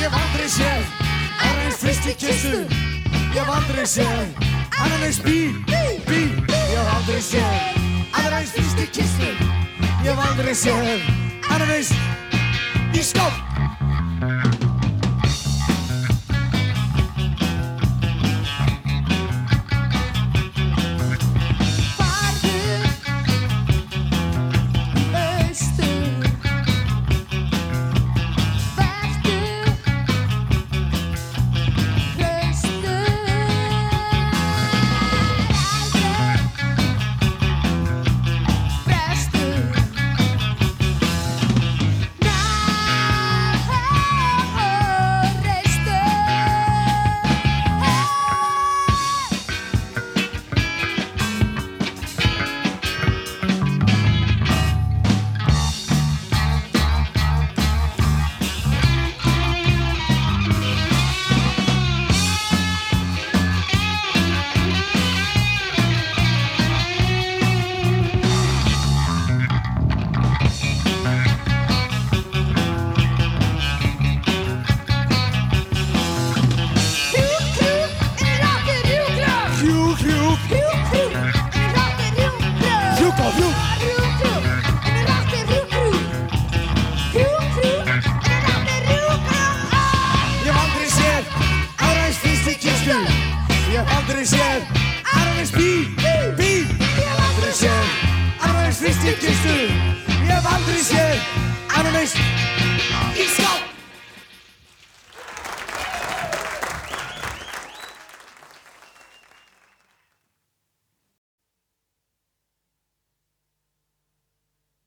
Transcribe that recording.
Ég hef aldrei séð Annan eins fristi kistu Ég hef aldrei séð Annan eins bí, bí Ég hef aldrei séð Annan eins fristi kistu Ég hef aldrei séð Annan eins í skótt annan eins bíl, Ég hef aldrei séð annan eins fyrst Ég